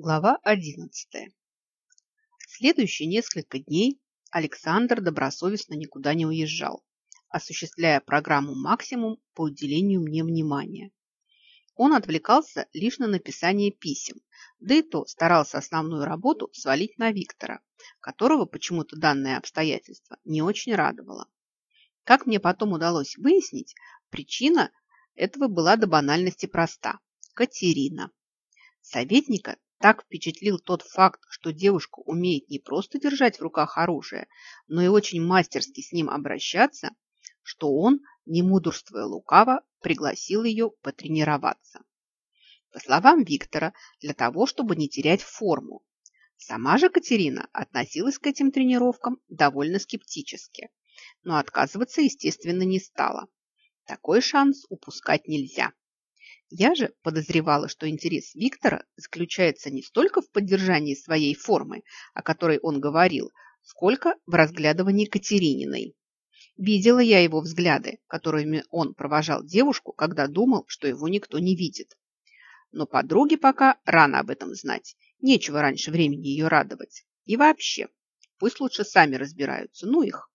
Глава 11. Следующие несколько дней Александр добросовестно никуда не уезжал, осуществляя программу «Максимум» по уделению мне внимания. Он отвлекался лишь на написание писем, да и то старался основную работу свалить на Виктора, которого почему-то данное обстоятельство не очень радовало. Как мне потом удалось выяснить, причина этого была до банальности проста – Катерина. Советника так впечатлил тот факт, что девушка умеет не просто держать в руках оружие, но и очень мастерски с ним обращаться, что он, не мудрствуя лукаво, пригласил ее потренироваться. По словам Виктора, для того, чтобы не терять форму. Сама же Катерина относилась к этим тренировкам довольно скептически, но отказываться, естественно, не стала. Такой шанс упускать нельзя. Я же подозревала, что интерес Виктора заключается не столько в поддержании своей формы, о которой он говорил, сколько в разглядывании Катерининой. Видела я его взгляды, которыми он провожал девушку, когда думал, что его никто не видит. Но подруге пока рано об этом знать. Нечего раньше времени ее радовать. И вообще, пусть лучше сами разбираются, ну их.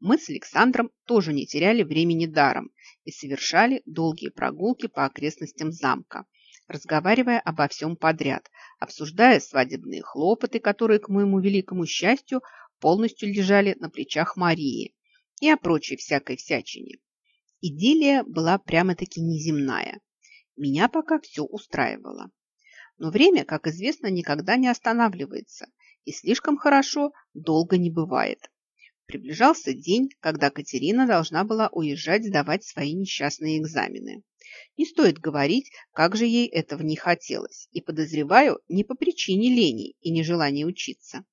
Мы с Александром тоже не теряли времени даром и совершали долгие прогулки по окрестностям замка, разговаривая обо всем подряд, обсуждая свадебные хлопоты, которые, к моему великому счастью, полностью лежали на плечах Марии, и о прочей всякой всячине. Идиллия была прямо-таки неземная. Меня пока все устраивало. Но время, как известно, никогда не останавливается, и слишком хорошо долго не бывает. Приближался день, когда Катерина должна была уезжать сдавать свои несчастные экзамены. Не стоит говорить, как же ей этого не хотелось, и, подозреваю, не по причине лени и нежелания учиться.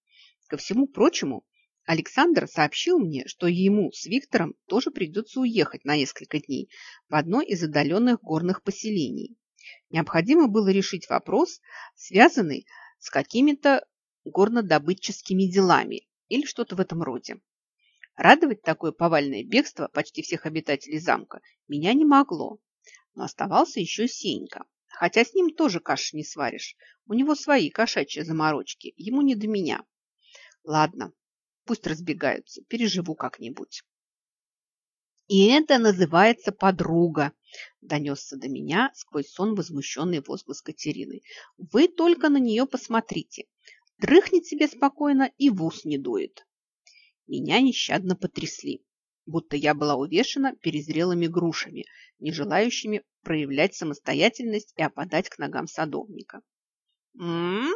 Ко всему прочему, Александр сообщил мне, что ему с Виктором тоже придется уехать на несколько дней в одно из отдаленных горных поселений. Необходимо было решить вопрос, связанный с какими-то горнодобытческими делами или что-то в этом роде. Радовать такое повальное бегство почти всех обитателей замка меня не могло. Но оставался еще Сенька. Хотя с ним тоже каши не сваришь. У него свои кошачьи заморочки. Ему не до меня. Ладно, пусть разбегаются. Переживу как-нибудь. И это называется подруга, донесся до меня сквозь сон возмущенный возглас Катерины. Вы только на нее посмотрите. Дрыхнет себе спокойно и в ус не дует. Меня нещадно потрясли, будто я была увешана перезрелыми грушами, не желающими проявлять самостоятельность и опадать к ногам садовника. «М-м-м?»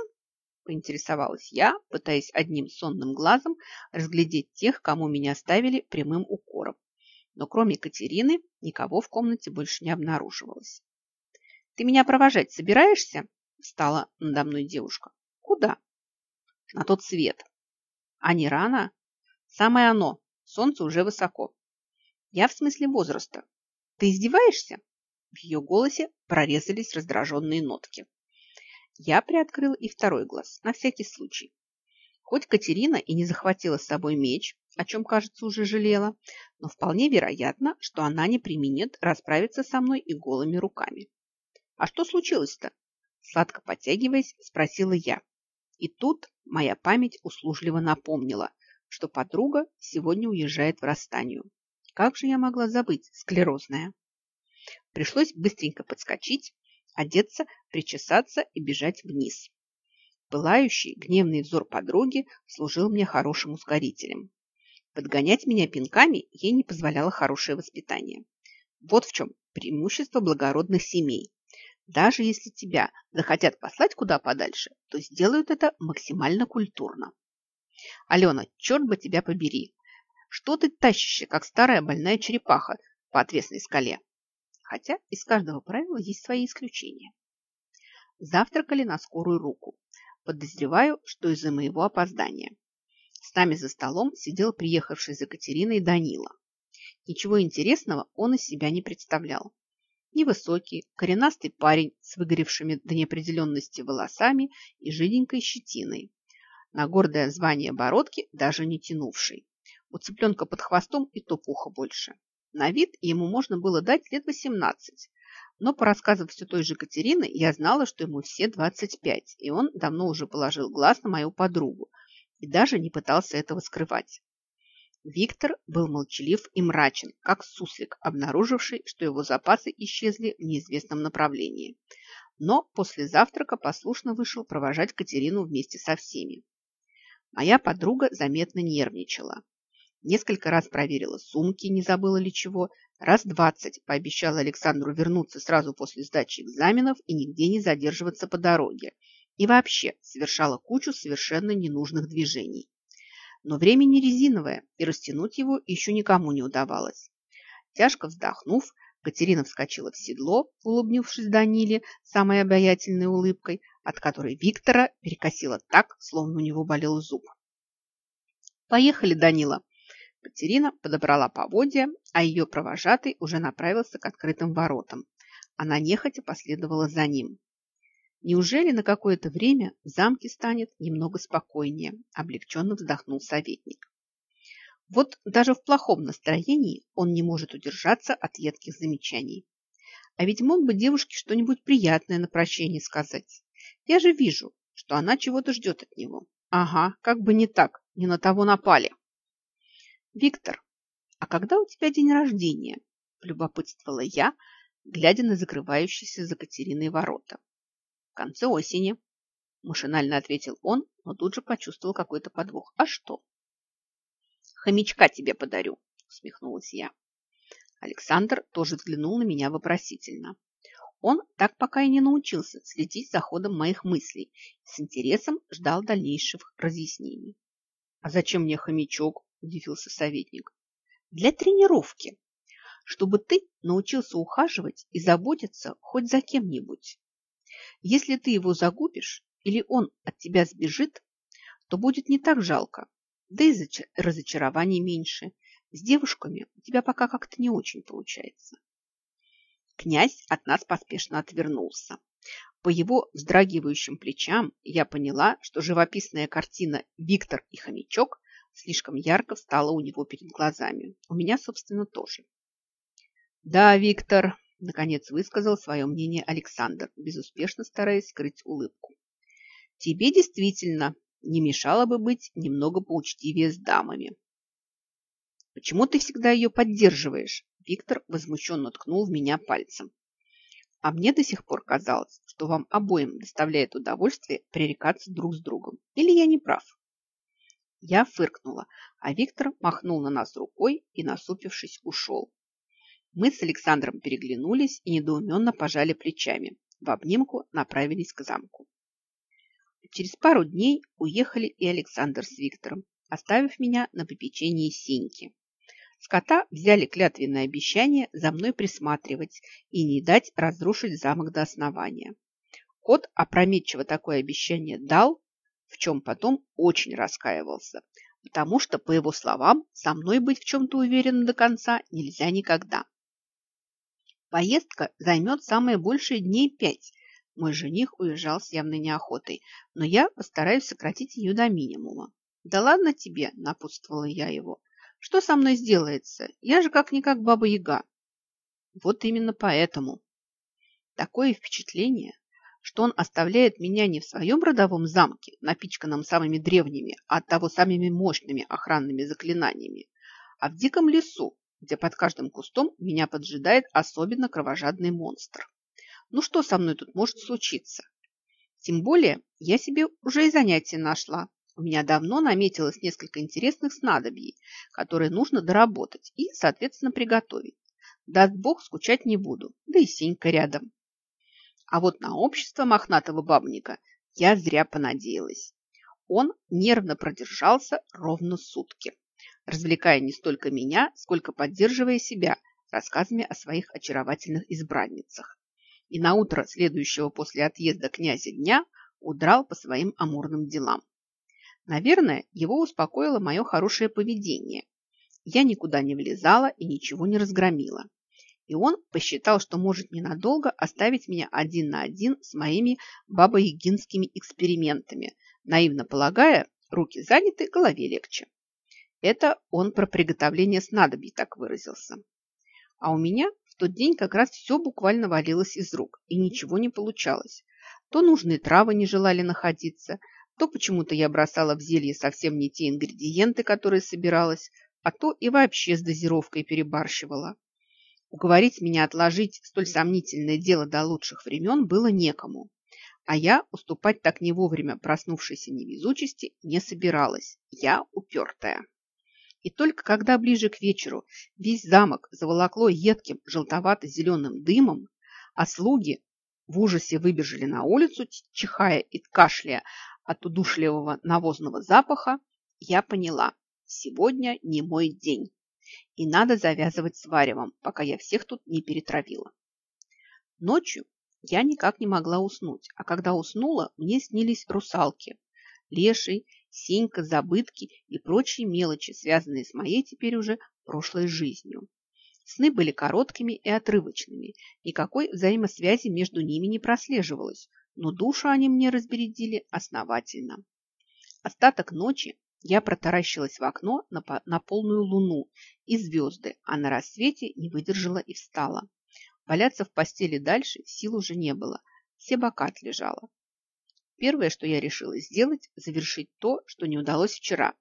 поинтересовалась я, пытаясь одним сонным глазом разглядеть тех, кому меня ставили прямым укором. Но кроме Катерины никого в комнате больше не обнаруживалось. «Ты меня провожать собираешься?» – встала надо мной девушка. «Куда?» «На тот свет». «А не рано?» Самое оно. Солнце уже высоко. Я в смысле возраста. Ты издеваешься? В ее голосе прорезались раздраженные нотки. Я приоткрыл и второй глаз, на всякий случай. Хоть Катерина и не захватила с собой меч, о чем, кажется, уже жалела, но вполне вероятно, что она не применит расправиться со мной и голыми руками. «А что случилось-то?» Сладко подтягиваясь, спросила я. И тут моя память услужливо напомнила, что подруга сегодня уезжает в Растанию. Как же я могла забыть, склерозная? Пришлось быстренько подскочить, одеться, причесаться и бежать вниз. Пылающий, гневный взор подруги служил мне хорошим ускорителем. Подгонять меня пинками ей не позволяло хорошее воспитание. Вот в чем преимущество благородных семей. Даже если тебя захотят послать куда подальше, то сделают это максимально культурно. Алена, черт бы тебя побери. Что ты тащишься, как старая больная черепаха по отвесной скале? Хотя из каждого правила есть свои исключения. Завтракали на скорую руку. Подозреваю, что из-за моего опоздания. С нами за столом сидел приехавший за Катериной Данила. Ничего интересного он из себя не представлял. Невысокий, коренастый парень с выгоревшими до неопределенности волосами и жиденькой щетиной на гордое звание бородки даже не тянувший. У цыпленка под хвостом и то пуха больше. На вид ему можно было дать лет 18. Но по рассказам все той же Катерины я знала, что ему все 25, и он давно уже положил глаз на мою подругу и даже не пытался этого скрывать. Виктор был молчалив и мрачен, как суслик, обнаруживший, что его запасы исчезли в неизвестном направлении. Но после завтрака послушно вышел провожать Катерину вместе со всеми. Моя подруга заметно нервничала. Несколько раз проверила сумки, не забыла ли чего. Раз двадцать пообещала Александру вернуться сразу после сдачи экзаменов и нигде не задерживаться по дороге. И вообще совершала кучу совершенно ненужных движений. Но время не резиновое, и растянуть его еще никому не удавалось. Тяжко вздохнув, Катерина вскочила в седло, улыбнувшись Даниле самой обаятельной улыбкой, от которой Виктора перекосило так, словно у него болел зуб. «Поехали, Данила!» Катерина подобрала поводья, а ее провожатый уже направился к открытым воротам. Она нехотя последовала за ним. Неужели на какое-то время в замке станет немного спокойнее? Облегченно вздохнул советник. Вот даже в плохом настроении он не может удержаться от едких замечаний. А ведь мог бы девушке что-нибудь приятное на прощение сказать. Я же вижу, что она чего-то ждет от него. Ага, как бы не так, не на того напали. Виктор, а когда у тебя день рождения? Любопытствовала я, глядя на закрывающиеся за Катериной ворота. В конце осени, машинально ответил он, но тут же почувствовал какой-то подвох. А что? Хомячка тебе подарю, усмехнулась я. Александр тоже взглянул на меня вопросительно. Он так пока и не научился следить за ходом моих мыслей и с интересом ждал дальнейших разъяснений. «А зачем мне хомячок?» – удивился советник. «Для тренировки, чтобы ты научился ухаживать и заботиться хоть за кем-нибудь. Если ты его загубишь или он от тебя сбежит, то будет не так жалко, да и разочарований меньше. С девушками у тебя пока как-то не очень получается. Князь от нас поспешно отвернулся. По его вздрагивающим плечам я поняла, что живописная картина «Виктор и хомячок» слишком ярко встала у него перед глазами. У меня, собственно, тоже. «Да, Виктор», – наконец высказал свое мнение Александр, безуспешно стараясь скрыть улыбку. «Тебе действительно не мешало бы быть немного поучтивее с дамами. «Почему ты всегда ее поддерживаешь?» Виктор возмущенно ткнул в меня пальцем. «А мне до сих пор казалось, что вам обоим доставляет удовольствие пререкаться друг с другом. Или я не прав?» Я фыркнула, а Виктор махнул на нас рукой и, насупившись, ушел. Мы с Александром переглянулись и недоуменно пожали плечами. В обнимку направились к замку. Через пару дней уехали и Александр с Виктором, оставив меня на попечении Сеньки. Скота взяли клятвенное обещание за мной присматривать и не дать разрушить замок до основания. Кот опрометчиво такое обещание дал, в чем потом очень раскаивался, потому что, по его словам, со мной быть в чем-то уверенным до конца нельзя никогда. Поездка займет самое большее дней пять, мой жених уезжал с явной неохотой, но я постараюсь сократить ее до минимума. «Да ладно тебе!» – напутствовала я его. «Что со мной сделается? Я же как-никак баба-яга». Вот именно поэтому. Такое впечатление, что он оставляет меня не в своем родовом замке, напичканном самыми древними, а от того самыми мощными охранными заклинаниями, а в диком лесу, где под каждым кустом меня поджидает особенно кровожадный монстр. Ну что со мной тут может случиться? Тем более я себе уже и занятия нашла. У меня давно наметилось несколько интересных снадобий, которые нужно доработать и, соответственно, приготовить. Даст Бог, скучать не буду, да и Сенька рядом. А вот на общество мохнатого бабника я зря понадеялась. Он нервно продержался ровно сутки, развлекая не столько меня, сколько поддерживая себя рассказами о своих очаровательных избранницах и на утро следующего после отъезда князя дня удрал по своим амурным делам. Наверное, его успокоило мое хорошее поведение. Я никуда не влезала и ничего не разгромила. И он посчитал, что может ненадолго оставить меня один на один с моими бабоягинскими экспериментами, наивно полагая, руки заняты, голове легче. Это он про приготовление снадобий так выразился. А у меня тот день как раз все буквально валилось из рук, и ничего не получалось. То нужные травы не желали находиться, то почему-то я бросала в зелье совсем не те ингредиенты, которые собиралась, а то и вообще с дозировкой перебарщивала. Уговорить меня отложить столь сомнительное дело до лучших времен было некому. А я уступать так не вовремя проснувшейся невезучести не собиралась. Я упертая. И только когда ближе к вечеру весь замок заволокло едким желтовато-зеленым дымом, а слуги в ужасе выбежали на улицу, чихая и кашляя от удушливого навозного запаха, я поняла, сегодня не мой день. И надо завязывать с варевом, пока я всех тут не перетравила. Ночью я никак не могла уснуть, а когда уснула, мне снились русалки. Леший, Сенька, забытки и прочие мелочи, связанные с моей теперь уже прошлой жизнью. Сны были короткими и отрывочными, никакой взаимосвязи между ними не прослеживалось, но душу они мне разбередили основательно. Остаток ночи я протаращилась в окно на, на полную луну и звезды, а на рассвете не выдержала и встала. Валяться в постели дальше сил уже не было, все бока отлежала. Первое, что я решила сделать, завершить то, что не удалось вчера.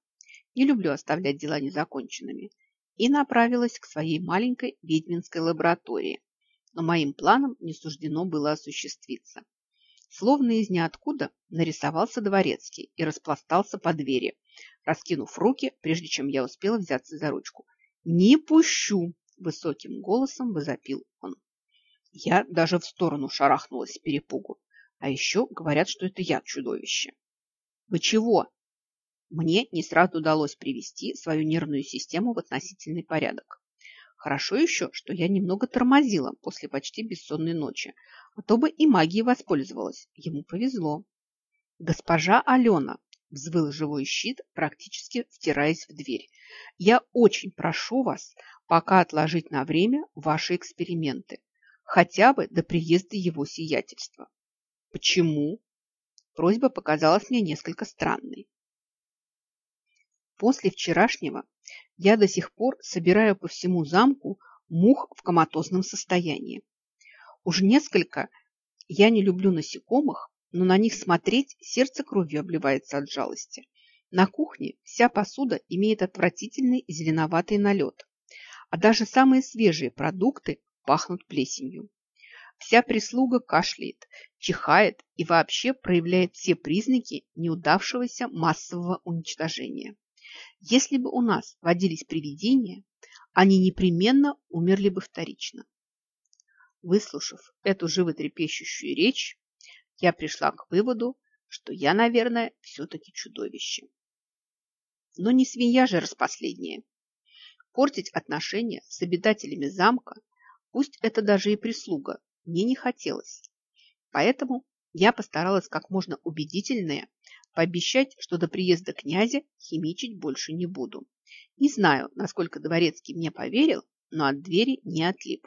Не люблю оставлять дела незаконченными. И направилась к своей маленькой ведьминской лаборатории. Но моим планам не суждено было осуществиться. Словно из ниоткуда нарисовался дворецкий и распластался по двери, раскинув руки, прежде чем я успела взяться за ручку. «Не пущу!» – высоким голосом возопил он. Я даже в сторону шарахнулась перепугу. А еще говорят, что это я чудовище. Вы чего? Мне не сразу удалось привести свою нервную систему в относительный порядок. Хорошо еще, что я немного тормозила после почти бессонной ночи, а то бы и магией воспользовалась. Ему повезло. Госпожа Алена, взвыл живой щит, практически втираясь в дверь. Я очень прошу вас пока отложить на время ваши эксперименты, хотя бы до приезда его сиятельства. Почему? Просьба показалась мне несколько странной. После вчерашнего я до сих пор собираю по всему замку мух в коматозном состоянии. Уж несколько я не люблю насекомых, но на них смотреть сердце кровью обливается от жалости. На кухне вся посуда имеет отвратительный зеленоватый налет, а даже самые свежие продукты пахнут плесенью. Вся прислуга кашляет, чихает и вообще проявляет все признаки неудавшегося массового уничтожения. Если бы у нас водились привидения, они непременно умерли бы вторично. Выслушав эту животрепещущую речь, я пришла к выводу, что я, наверное, все-таки чудовище. Но не свинья же распоследняя. Портить отношения с обитателями замка, пусть это даже и прислуга, мне не хотелось. Поэтому я постаралась как можно убедительнее пообещать, что до приезда князя химичить больше не буду. Не знаю, насколько Дворецкий мне поверил, но от двери не отлип,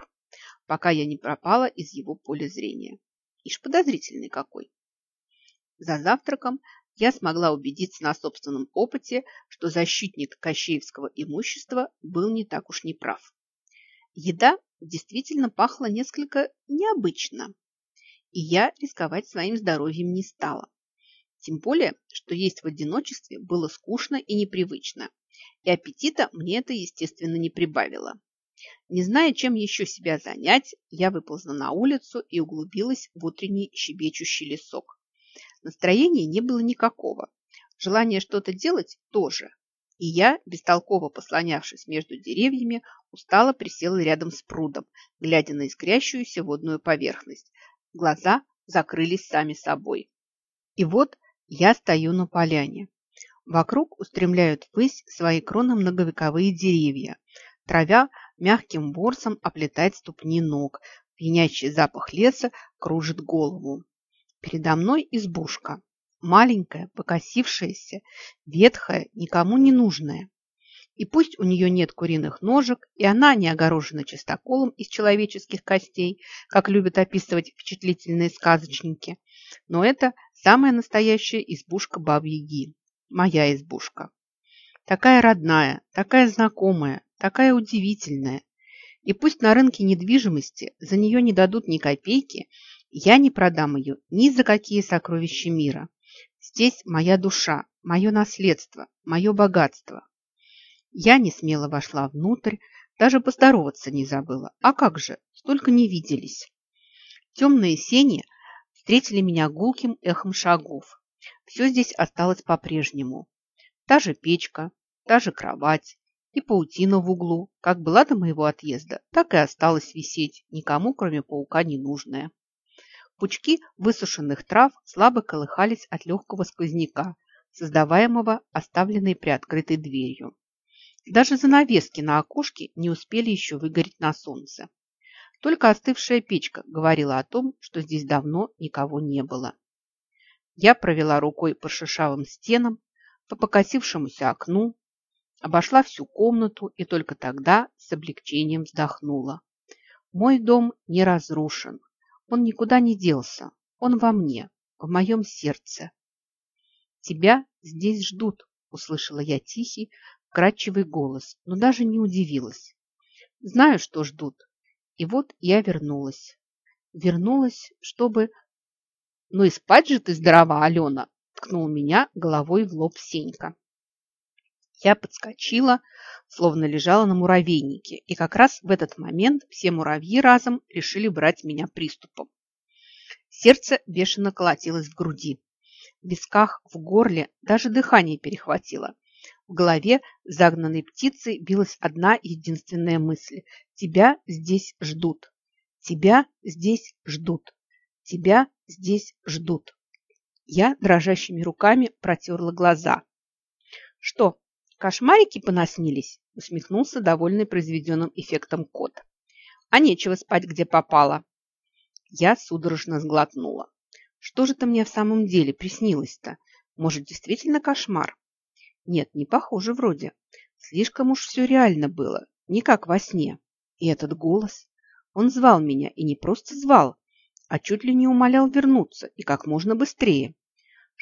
пока я не пропала из его поля зрения. Ишь подозрительный какой. За завтраком я смогла убедиться на собственном опыте, что защитник Кощеевского имущества был не так уж неправ. Еда действительно пахло несколько необычно, и я рисковать своим здоровьем не стала. Тем более, что есть в одиночестве было скучно и непривычно, и аппетита мне это, естественно, не прибавило. Не зная, чем еще себя занять, я выползла на улицу и углубилась в утренний щебечущий лесок. Настроения не было никакого. Желание что-то делать тоже. И я, бестолково послонявшись между деревьями, устало присела рядом с прудом, глядя на искрящуюся водную поверхность. Глаза закрылись сами собой. И вот я стою на поляне. Вокруг устремляют ввысь свои кроны многовековые деревья. Травя мягким ворсом оплетает ступни ног. Пьянящий запах леса кружит голову. Передо мной избушка маленькая, покосившаяся, ветхая, никому не нужная. И пусть у нее нет куриных ножек, и она не огорожена чистоколом из человеческих костей, как любят описывать впечатлительные сказочники, но это самая настоящая избушка Бабьяги, моя избушка. Такая родная, такая знакомая, такая удивительная. И пусть на рынке недвижимости за нее не дадут ни копейки, я не продам ее ни за какие сокровища мира. Здесь моя душа, мое наследство, мое богатство. Я не смело вошла внутрь, даже поздороваться не забыла. А как же, столько не виделись. Темные сени встретили меня гулким эхом шагов. Все здесь осталось по-прежнему. Та же печка, та же кровать и паутина в углу. Как была до моего отъезда, так и осталась висеть, никому, кроме паука, не нужная. Пучки высушенных трав слабо колыхались от легкого сквозняка, создаваемого оставленной приоткрытой дверью. Даже занавески на окошке не успели еще выгореть на солнце. Только остывшая печка говорила о том, что здесь давно никого не было. Я провела рукой по шишавым стенам, по покосившемуся окну, обошла всю комнату и только тогда с облегчением вздохнула. Мой дом не разрушен, он никуда не делся. Он во мне, в моем сердце. Тебя здесь ждут, услышала я тихий, вкрадчивый голос, но даже не удивилась. Знаю, что ждут. И вот я вернулась. Вернулась, чтобы... Ну и спать же ты здорова, Алена, ткнул меня головой в лоб Сенька. Я подскочила, словно лежала на муравейнике, и как раз в этот момент все муравьи разом решили брать меня приступом. Сердце бешено колотилось в груди. В висках, в горле даже дыхание перехватило. В голове загнанной птицей билась одна единственная мысль. Тебя здесь ждут. Тебя здесь ждут. Тебя здесь ждут. Я дрожащими руками протерла глаза. Что, «Кошмарики понаснились?» – усмехнулся довольный произведенным эффектом кот. «А нечего спать, где попало». Я судорожно сглотнула. «Что же это мне в самом деле приснилось-то? Может, действительно кошмар?» «Нет, не похоже вроде. Слишком уж все реально было, не как во сне. И этот голос, он звал меня, и не просто звал, а чуть ли не умолял вернуться, и как можно быстрее.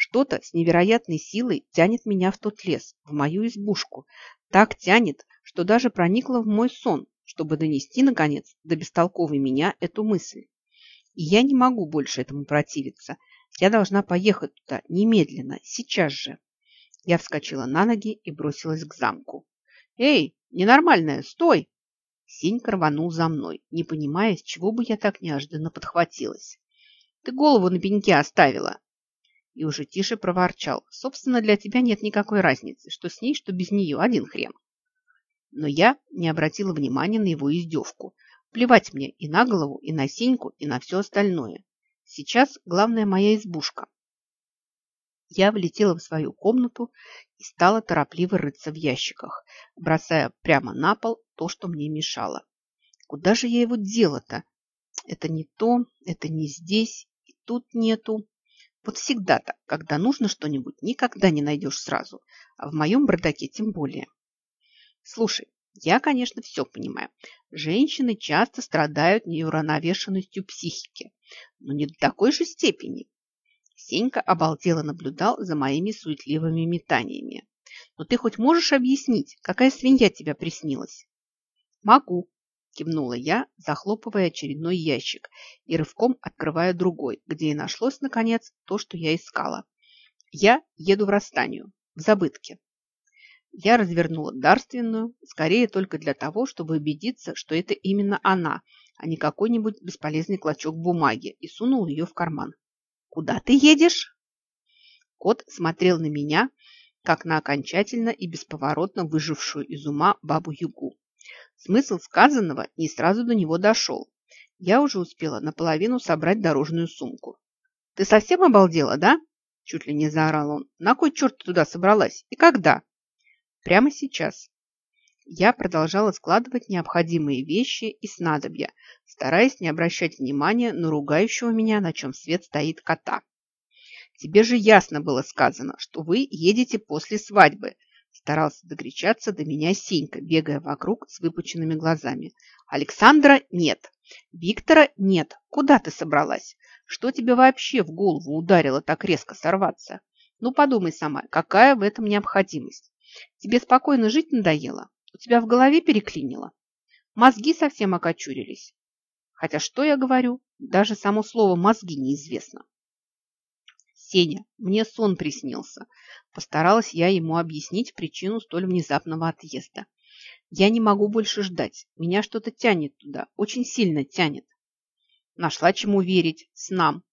Что-то с невероятной силой тянет меня в тот лес, в мою избушку. Так тянет, что даже проникло в мой сон, чтобы донести, наконец, до бестолковой меня эту мысль. И я не могу больше этому противиться. Я должна поехать туда немедленно, сейчас же. Я вскочила на ноги и бросилась к замку. «Эй, ненормальная, стой!» Сенька рванул за мной, не понимая, с чего бы я так неожиданно подхватилась. «Ты голову на пеньке оставила!» И уже тише проворчал. Собственно, для тебя нет никакой разницы, что с ней, что без нее, один хрен. Но я не обратила внимания на его издевку. Плевать мне и на голову, и на Сеньку, и на все остальное. Сейчас главное моя избушка. Я влетела в свою комнату и стала торопливо рыться в ящиках, бросая прямо на пол то, что мне мешало. Куда же я его дела-то? Это не то, это не здесь, и тут нету. Вот всегда так, когда нужно что-нибудь, никогда не найдешь сразу, а в моем бардаке тем более. Слушай, я, конечно, все понимаю. Женщины часто страдают неуравновешенностью психики, но не до такой же степени. Сенька обалдело наблюдал за моими суетливыми метаниями. Но ты хоть можешь объяснить, какая свинья тебя приснилась? Могу, кивнула я, захлопывая очередной ящик и рывком открывая другой, где и нашлось, наконец, то, что я искала. Я еду в Растанию, в забытке. Я развернула дарственную, скорее только для того, чтобы убедиться, что это именно она, а не какой-нибудь бесполезный клочок бумаги, и сунул ее в карман. «Куда ты едешь?» Кот смотрел на меня, как на окончательно и бесповоротно выжившую из ума бабу-ягу. Смысл сказанного не сразу до него дошел. Я уже успела наполовину собрать дорожную сумку. «Ты совсем обалдела, да?» Чуть ли не заорал он. «На кой черт ты туда собралась? И когда?» «Прямо сейчас». Я продолжала складывать необходимые вещи и снадобья, стараясь не обращать внимания на ругающего меня, на чем свет стоит кота. «Тебе же ясно было сказано, что вы едете после свадьбы», Старался докричаться до меня Сенька, бегая вокруг с выпученными глазами. Александра нет. Виктора нет. Куда ты собралась? Что тебе вообще в голову ударило так резко сорваться? Ну, подумай сама, какая в этом необходимость? Тебе спокойно жить надоело? У тебя в голове переклинило? Мозги совсем окочурились. Хотя что я говорю, даже само слово «мозги» неизвестно. Сеня, мне сон приснился. Постаралась я ему объяснить причину столь внезапного отъезда. Я не могу больше ждать. Меня что-то тянет туда. Очень сильно тянет. Нашла чему верить. С нам.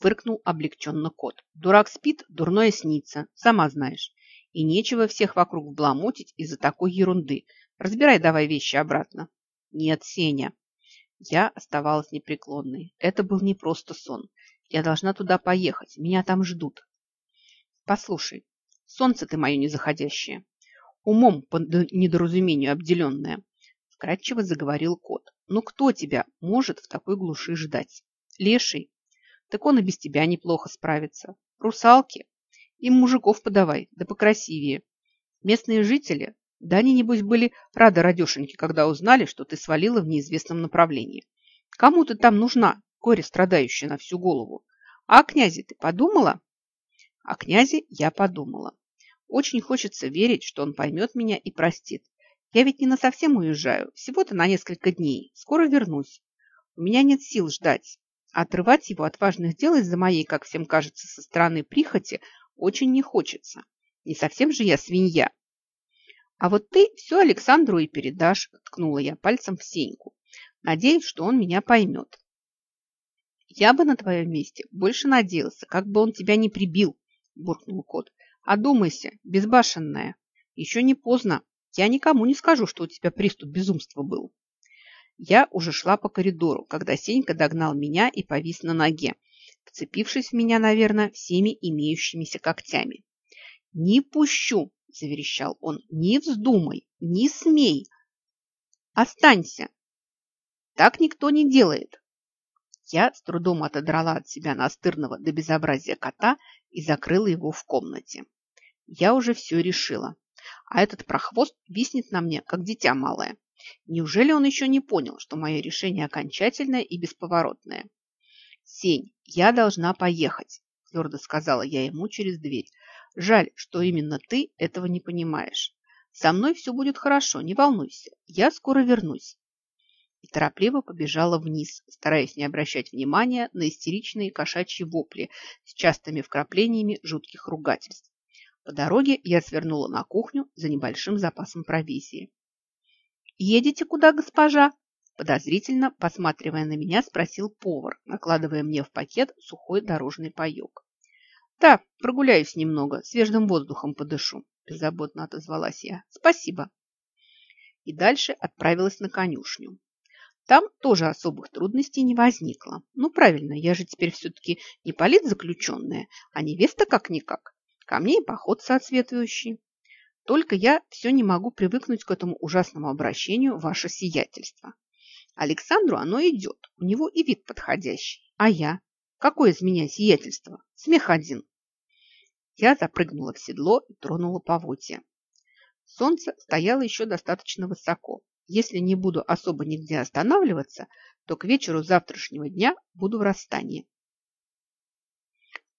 Фыркнул облегченно кот. Дурак спит, дурное снится. Сама знаешь. И нечего всех вокруг вбламутить из-за такой ерунды. Разбирай давай вещи обратно. Нет, Сеня. Я оставалась непреклонной. Это был не просто сон. Я должна туда поехать. Меня там ждут. Послушай, солнце ты мое незаходящее умом по недоразумению обделенная, вкратчиво заговорил кот. Ну кто тебя может в такой глуши ждать? Леший? Так он и без тебя неплохо справится. Русалки? Им мужиков подавай, да покрасивее. Местные жители? Да они, небось, были рады радешеньки, когда узнали, что ты свалила в неизвестном направлении. Кому ты там нужна, горе страдающая на всю голову? А о князе ты подумала? О князе я подумала. Очень хочется верить, что он поймет меня и простит. Я ведь не на совсем уезжаю, всего-то на несколько дней. Скоро вернусь. У меня нет сил ждать. Отрывать его от важных дел из-за моей, как всем кажется, со стороны прихоти очень не хочется. Не совсем же я свинья. А вот ты все Александру и передашь, ткнула я пальцем в Сеньку. Надеюсь, что он меня поймет. Я бы на твоем месте больше надеялся, как бы он тебя не прибил, буркнул кот. Одумайся, безбашенная. Еще не поздно. Я никому не скажу, что у тебя приступ безумства был. Я уже шла по коридору, когда Сенька догнал меня и повис на ноге, вцепившись в меня, наверное, всеми имеющимися когтями. «Не пущу!» – заверещал он. «Не вздумай! Не смей! Останься! Так никто не делает!» Я с трудом отодрала от себя настырного до безобразия кота и закрыла его в комнате. Я уже все решила. А этот прохвост виснет на мне, как дитя малое. Неужели он еще не понял, что мое решение окончательное и бесповоротное? «Сень, я должна поехать», – твердо сказала я ему через дверь. «Жаль, что именно ты этого не понимаешь. Со мной все будет хорошо, не волнуйся. Я скоро вернусь». И торопливо побежала вниз, стараясь не обращать внимания на истеричные кошачьи вопли с частыми вкраплениями жутких ругательств. По дороге я свернула на кухню за небольшим запасом провизии. «Едете куда, госпожа?» Подозрительно, посматривая на меня, спросил повар, накладывая мне в пакет сухой дорожный паек. «Да, прогуляюсь немного, свежим воздухом подышу», – беззаботно отозвалась я. «Спасибо». И дальше отправилась на конюшню. Там тоже особых трудностей не возникло. Ну, правильно, я же теперь все-таки не политзаключенная, а невеста как-никак. Ко мне и поход соответствующий. Только я все не могу привыкнуть к этому ужасному обращению, ваше сиятельство. Александру оно идет, у него и вид подходящий. А я? Какое из меня сиятельство? Смех один. Я запрыгнула в седло и тронула поводья. Солнце стояло еще достаточно высоко. Если не буду особо нигде останавливаться, то к вечеру завтрашнего дня буду в расстании.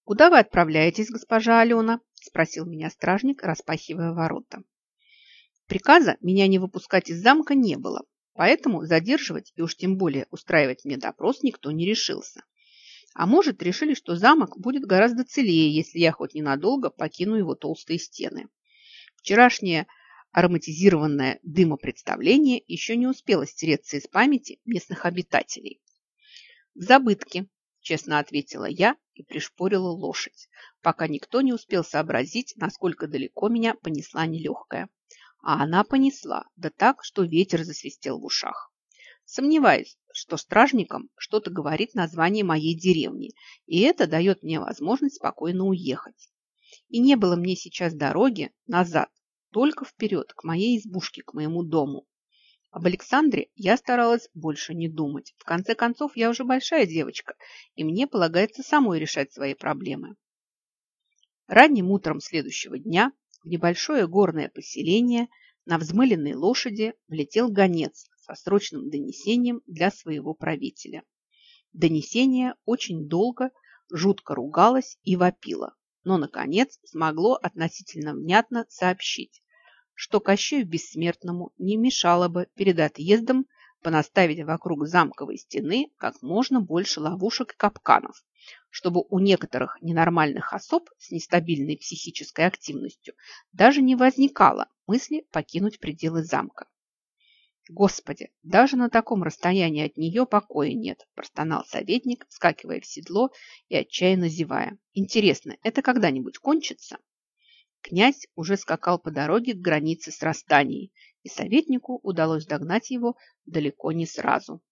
«Куда вы отправляетесь, госпожа Алена?» – спросил меня стражник, распахивая ворота. Приказа меня не выпускать из замка не было, поэтому задерживать и уж тем более устраивать мне допрос никто не решился. А может, решили, что замок будет гораздо целее, если я хоть ненадолго покину его толстые стены. Вчерашнее ароматизированное дымопредставление еще не успело стереться из памяти местных обитателей. В забытке, честно ответила я и пришпорила лошадь, пока никто не успел сообразить, насколько далеко меня понесла нелегкая. А она понесла, да так, что ветер засвистел в ушах. Сомневаюсь, что стражникам что-то говорит название моей деревни, и это дает мне возможность спокойно уехать. И не было мне сейчас дороги назад, только вперед, к моей избушке, к моему дому. Об Александре я старалась больше не думать. В конце концов, я уже большая девочка, и мне полагается самой решать свои проблемы. Ранним утром следующего дня в небольшое горное поселение на взмыленной лошади влетел гонец со срочным донесением для своего правителя. Донесение очень долго, жутко ругалось и вопило, но, наконец, смогло относительно внятно сообщить, что Кощею Бессмертному не мешало бы перед отъездом понаставить вокруг замковой стены как можно больше ловушек и капканов, чтобы у некоторых ненормальных особ с нестабильной психической активностью даже не возникало мысли покинуть пределы замка. Господи, даже на таком расстоянии от нее покоя нет, простонал советник, вскакивая в седло и отчаянно зевая. Интересно, это когда-нибудь кончится? Князь уже скакал по дороге к границе с Растанией, и советнику удалось догнать его далеко не сразу.